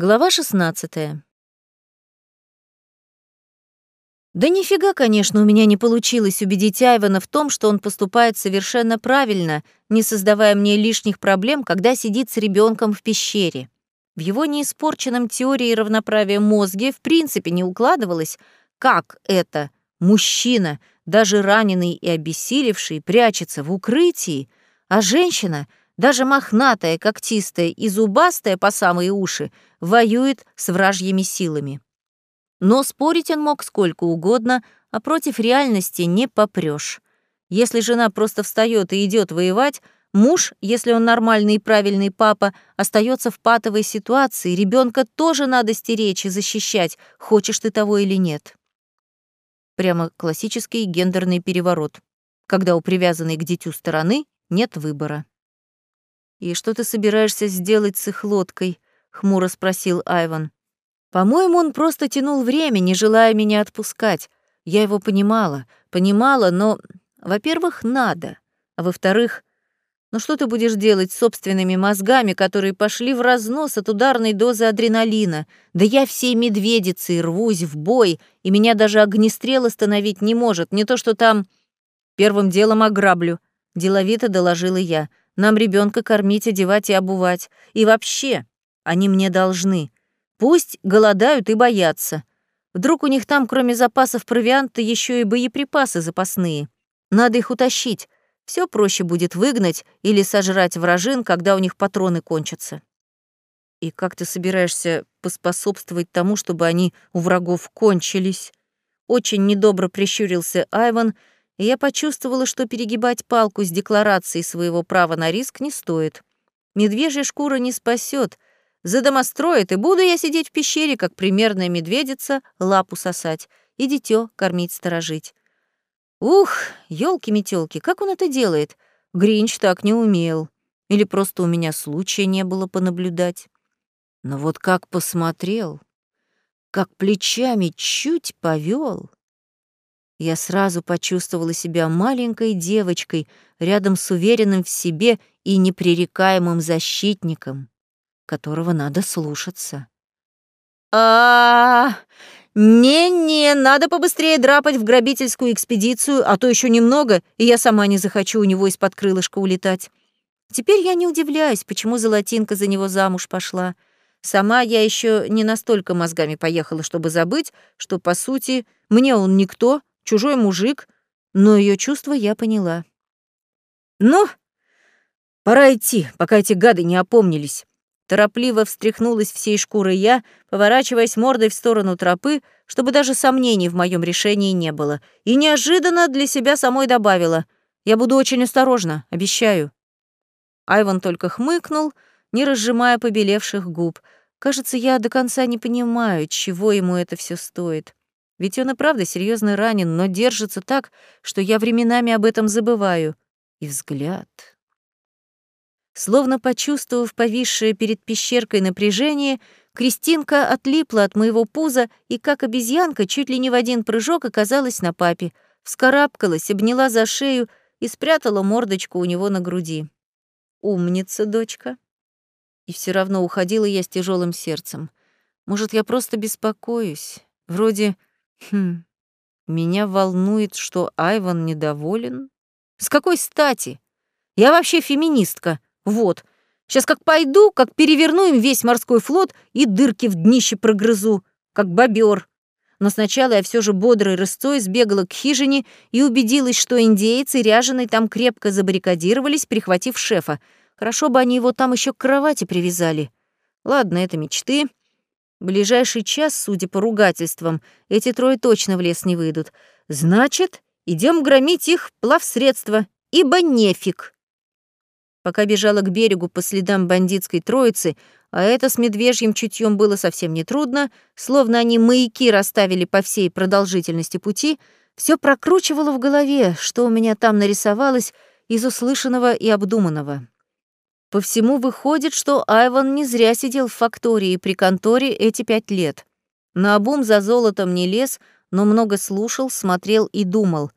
Глава 16. Да нифига, конечно, у меня не получилось убедить Айвана в том, что он поступает совершенно правильно, не создавая мне лишних проблем, когда сидит с ребенком в пещере. В его неиспорченном теории равноправия мозге в принципе не укладывалось, как это мужчина, даже раненый и обессилевший, прячется в укрытии, а женщина — даже мохнатая, когтистая и зубастая по самые уши воюет с вражьими силами. Но спорить он мог сколько угодно, а против реальности не попрёшь. Если жена просто встает и идет воевать, муж, если он нормальный и правильный папа, остается в патовой ситуации, ребенка тоже надо стеречь и защищать, хочешь ты того или нет. Прямо классический гендерный переворот, когда у привязанной к дитю стороны нет выбора. «И что ты собираешься сделать с их лодкой?» — хмуро спросил Айван. «По-моему, он просто тянул время, не желая меня отпускать. Я его понимала, понимала, но, во-первых, надо, а во-вторых, ну что ты будешь делать с собственными мозгами, которые пошли в разнос от ударной дозы адреналина? Да я всей медведицей рвусь в бой, и меня даже огнестрел остановить не может, не то что там... Первым делом ограблю, — деловито доложила я. Нам ребенка кормить, одевать и обувать. И вообще, они мне должны. Пусть голодают и боятся. Вдруг у них там, кроме запасов провианта, еще и боеприпасы запасные. Надо их утащить. Все проще будет выгнать или сожрать вражин, когда у них патроны кончатся. И как ты собираешься поспособствовать тому, чтобы они у врагов кончились? Очень недобро прищурился Айван, и я почувствовала, что перегибать палку с декларацией своего права на риск не стоит. Медвежья шкура не спасет, задомостроит, и буду я сидеть в пещере, как примерная медведица, лапу сосать и дитё кормить сторожить. Ух, елки метелки как он это делает? Гринч так не умел. Или просто у меня случая не было понаблюдать. Но вот как посмотрел, как плечами чуть повел. Я сразу почувствовала себя маленькой девочкой рядом с уверенным в себе и непререкаемым защитником, которого надо слушаться. а Не-не, надо побыстрее драпать в грабительскую экспедицию, а то еще немного, и я сама не захочу у него из-под крылышка улетать. Теперь я не удивляюсь, почему Золотинка за него замуж пошла. Сама я еще не настолько мозгами поехала, чтобы забыть, что, по сути, мне он никто, чужой мужик, но ее чувства я поняла. «Ну, пора идти, пока эти гады не опомнились». Торопливо встряхнулась всей шкурой я, поворачиваясь мордой в сторону тропы, чтобы даже сомнений в моем решении не было, и неожиданно для себя самой добавила «Я буду очень осторожна, обещаю». Айван только хмыкнул, не разжимая побелевших губ. Кажется, я до конца не понимаю, чего ему это все стоит. Ведь он и правда серьезно ранен, но держится так, что я временами об этом забываю. И взгляд. Словно почувствовав повисшее перед пещеркой напряжение, Кристинка отлипла от моего пуза и, как обезьянка, чуть ли не в один прыжок оказалась на папе, вскарабкалась, обняла за шею и спрятала мордочку у него на груди. «Умница, дочка!» И все равно уходила я с тяжелым сердцем. Может, я просто беспокоюсь? Вроде Хм, меня волнует, что Айван недоволен. С какой стати? Я вообще феминистка. Вот. Сейчас как пойду, как переверну им весь морской флот и дырки в днище прогрызу, как бобер. Но сначала я все же бодрой рысцой сбегала к хижине и убедилась, что индейцы ряженые там крепко забаррикадировались, прихватив шефа. Хорошо бы они его там еще к кровати привязали. Ладно, это мечты. Ближайший час, судя по ругательствам, эти трое точно в лес не выйдут. Значит, идем громить их плавсредства, ибо нефиг. Пока бежала к берегу по следам бандитской троицы, а это с медвежьим чутьем было совсем нетрудно, словно они маяки расставили по всей продолжительности пути, все прокручивало в голове, что у меня там нарисовалось из услышанного и обдуманного. По всему выходит, что Айван не зря сидел в фактории при конторе эти пять лет. На обум за золотом не лез, но много слушал, смотрел и думал.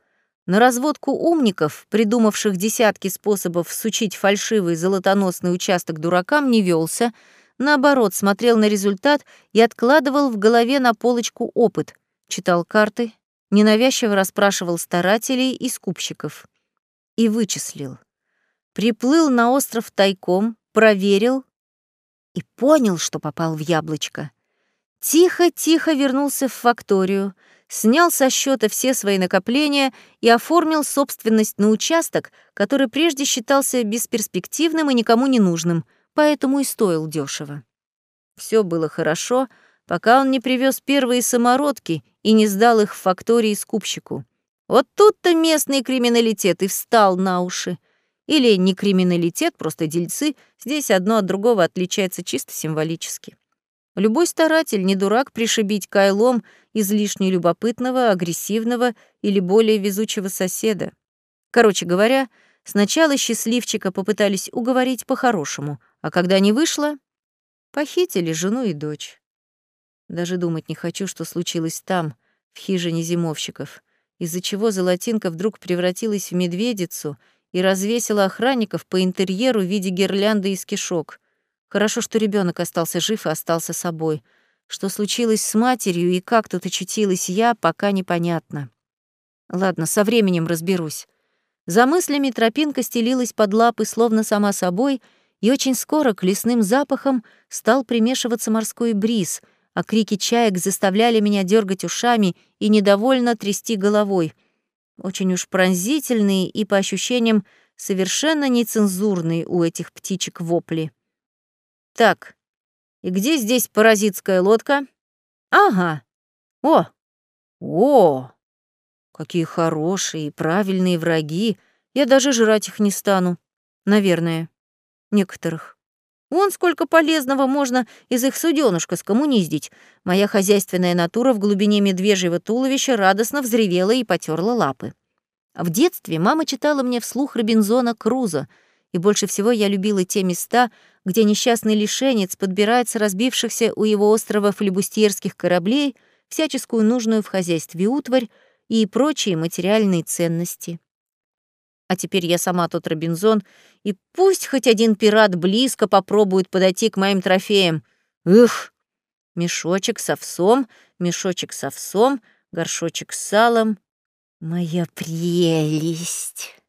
На разводку умников, придумавших десятки способов сучить фальшивый золотоносный участок дуракам, не велся, наоборот, смотрел на результат и откладывал в голове на полочку опыт, читал карты, ненавязчиво расспрашивал старателей и скупщиков. И вычислил. Приплыл на остров тайком, проверил и понял, что попал в яблочко. Тихо-тихо вернулся в факторию, снял со счета все свои накопления и оформил собственность на участок, который прежде считался бесперспективным и никому не нужным, поэтому и стоил дешево. Все было хорошо, пока он не привез первые самородки и не сдал их в фактории скупщику. Вот тут-то местный криминалитет и встал на уши. Или не криминалитет, просто дельцы, здесь одно от другого отличается чисто символически. Любой старатель не дурак пришибить кайлом излишне любопытного, агрессивного или более везучего соседа. Короче говоря, сначала счастливчика попытались уговорить по-хорошему, а когда не вышло, похитили жену и дочь. Даже думать не хочу, что случилось там, в хижине зимовщиков, из-за чего Золотинка вдруг превратилась в медведицу и развесила охранников по интерьеру в виде гирлянды из кишок. Хорошо, что ребенок остался жив и остался собой. Что случилось с матерью и как тут очутилась я, пока непонятно. Ладно, со временем разберусь. За мыслями тропинка стелилась под лапы словно сама собой, и очень скоро к лесным запахам стал примешиваться морской бриз — а крики чаек заставляли меня дергать ушами и недовольно трясти головой. Очень уж пронзительные и, по ощущениям, совершенно нецензурные у этих птичек вопли. Так, и где здесь паразитская лодка? Ага. О! О! Какие хорошие и правильные враги. Я даже жрать их не стану. Наверное. Некоторых. Вон сколько полезного можно из их суденышка скоммуниздить. Моя хозяйственная натура в глубине медвежьего туловища радостно взревела и потерла лапы. В детстве мама читала мне вслух Робинзона Круза, и больше всего я любила те места, где несчастный лишенец подбирает с разбившихся у его острова флебустьерских кораблей всяческую нужную в хозяйстве утварь и прочие материальные ценности. А теперь я сама тот Робинзон, и пусть хоть один пират близко попробует подойти к моим трофеям. Ух! Мешочек с овсом, мешочек с овсом, горшочек с салом. Моя прелесть!